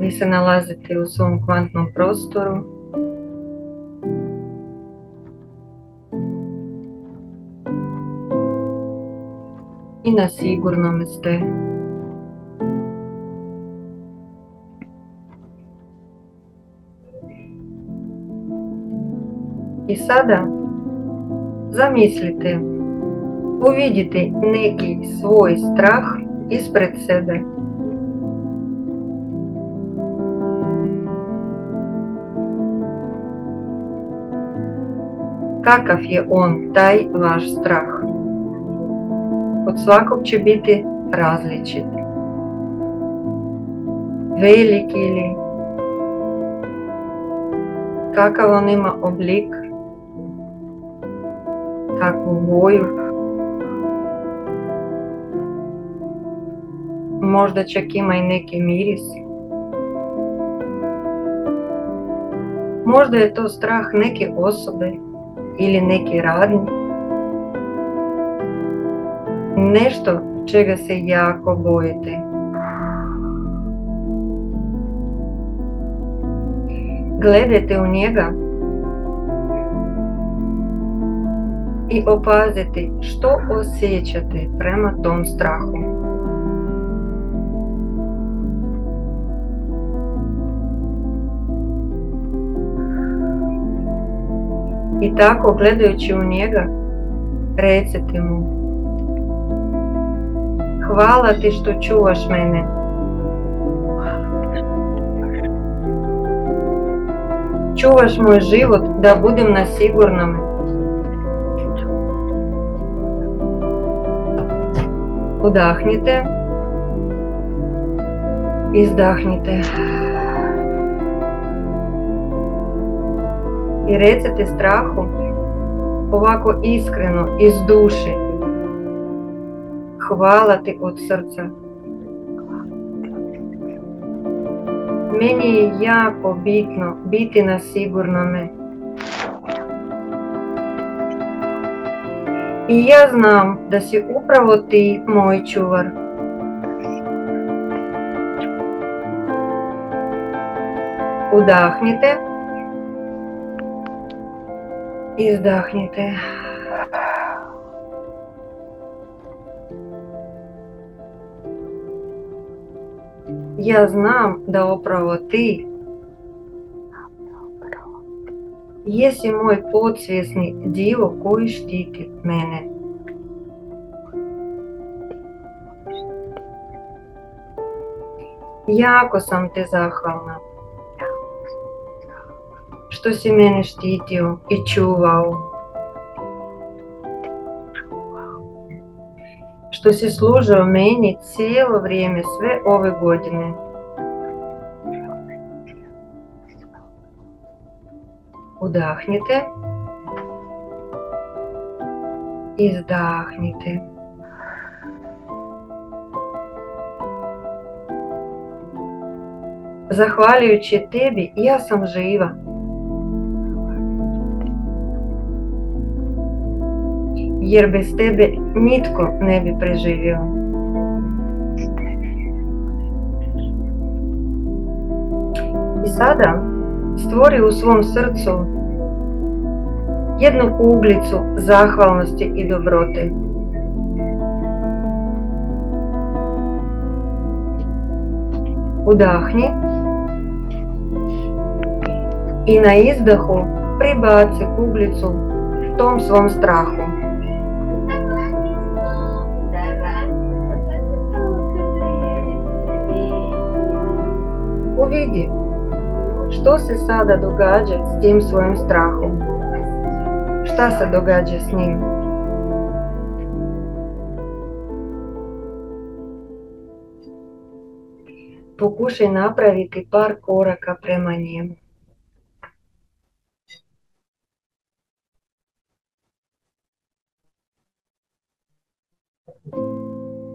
Ви се налазите у своєму квантному простору І на sigurnom ste. І сада замислите, увидите некий свой страх из пред себе. Каков je on, taj vaš strah. Od svakog će biti različit. Velik ili kakav on ima oblik, kakvu boju. Možda čak ima i neki miris. Možda je to strah neke osobe, ili neki radnik. Nešto čega se jako bojite. Gledajte u njega i opazite što osjećate prema tom strahu. i tako gledajući u njega recite mu Hvala ti što čuvaš mene. Čuvaš moj život da budem na sigurnome. Udahnite. Izdahnite. і рецити страху, овако іскрено із душі. Хвала ти от серця. Meni je jako bitno biti na sigurnome. I ja znam da si upravo ti moj čuvar. Udahnite і здахніте. Я знам до правоты, если мой подсвісний діло коїш тільки мене. Яко сам ти захлана что Семенович видел и чувал, что си служил мені ціле время све ове години. Удахните і здахніте. Захвалюючи тебе, я сам жива. Єр без тебе нітко в небі приживів. Ісада створив у своєму серцю jednu uglicu zahvalnosti i dobrote. Udahni i na izdahu pribaci kuglicu tom svom strahu. Uvidi što se sada događa s tim svojim strahom. Šta se događa s njim? Pokušaj napraviti par koraka prema njemu.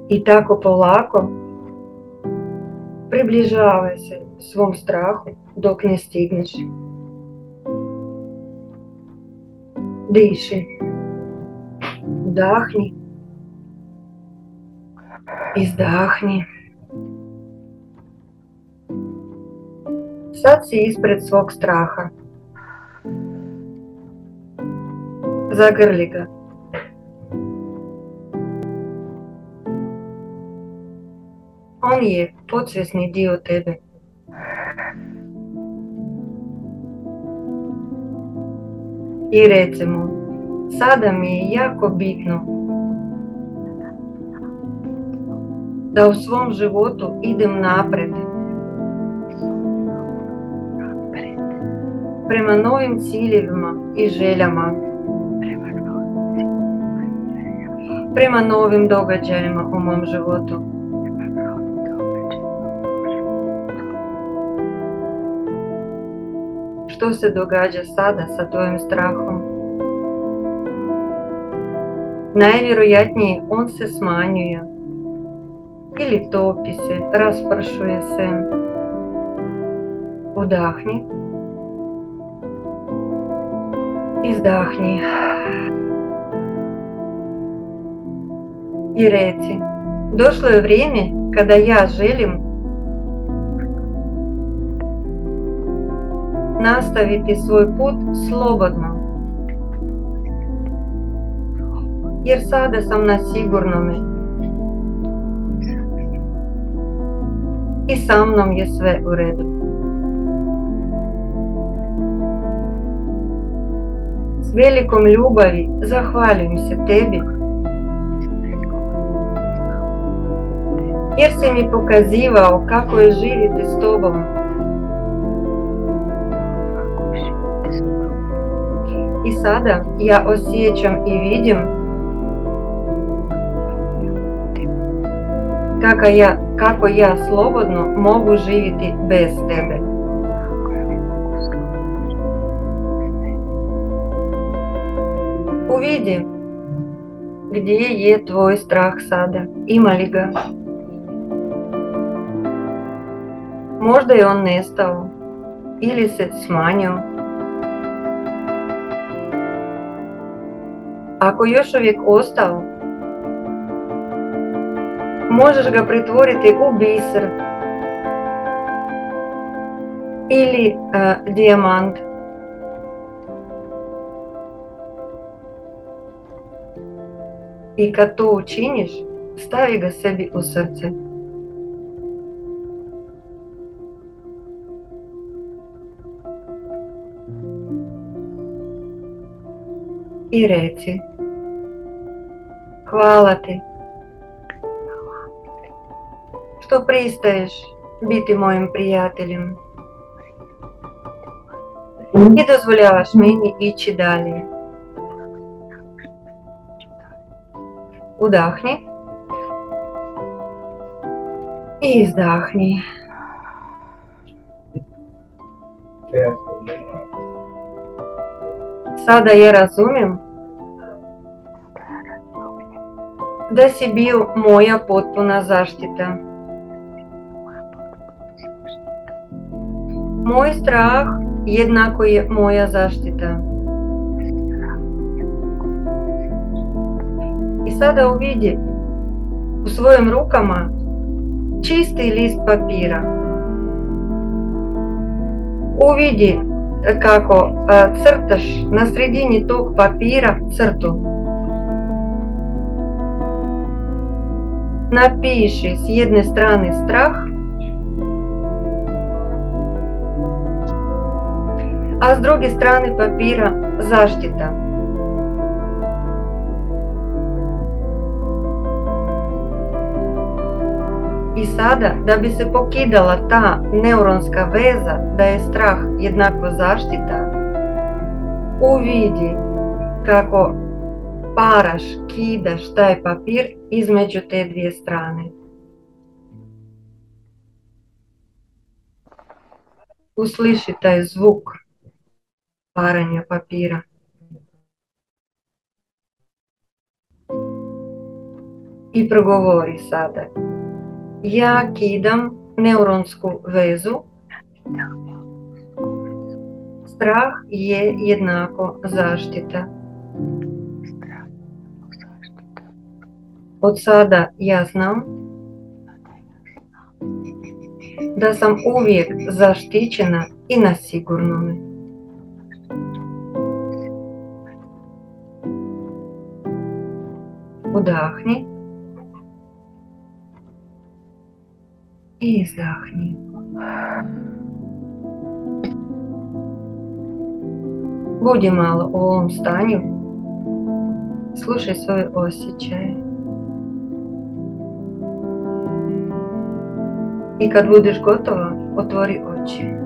I tako polako приближалась в свом страху, док не стигнеш. Диши, вдахни и сдахни. Садься испред свог страха. Загрлика. Он є поцвісний діо тебе. І рецемо, сада мій як обітно, да в свом животу ідем напред. Примановим цілями і желями. Примановим довгаджаємо умом животу. Што се događa sada sa tvojim strahom? Najvjerojatnije on se smanjuje ili topi se, raspršuje se. Udahni. Izdahni. И рeci, дошло je vrijeme kada ja želim nastaviti svoj put slobodno. Jer sada sam na sigurnome. I sa mnom je sve u redu. S velikom ljubavi zahvaljujem se tebi. Jer si mi pokazivao kako je živjeti s tobom. и сада я осечам и видим, как я, како я свободно могу жivjeti без тебе. Увидим, где є твой страх сада, и малига. га? Можда и он нестao, или се сманио, а Куйошевик остов. Можешь го притворити у бисер или э, диамант. І като учиниш, вставь його собі у серце. І реці. Hvala ti. Što pristaješ biti mojim prijateljem. I dozvoljavaš meni ići dalje. Udahni. I izdahni. Sada je razumijem да Сибил моя potpuna защита, Мой страх єднако є моя защита. И сада увиди, у своим рукама чистый лист папира. Увиди, како црташ на средине ток папира цирту. напиши с одной стороны страх, а с другой стороны папира заждита. І сада, да би се покидала та невронска веза, да je strah jednako zaštita, uvidi kako paraš, kidaš taj papir između te dvije strane. Usliši taj zvuk paranja papira. I progovori sada. Ja kidam neuronsku vezu. Strah je jednako zaštita. Od sada ja znam da sam uvijek zaštićena i na sigurnome. Udahni i izdahni. Будь мало у оvom станju, слушай свой осечай. I kad budeš gotova, otvori oči.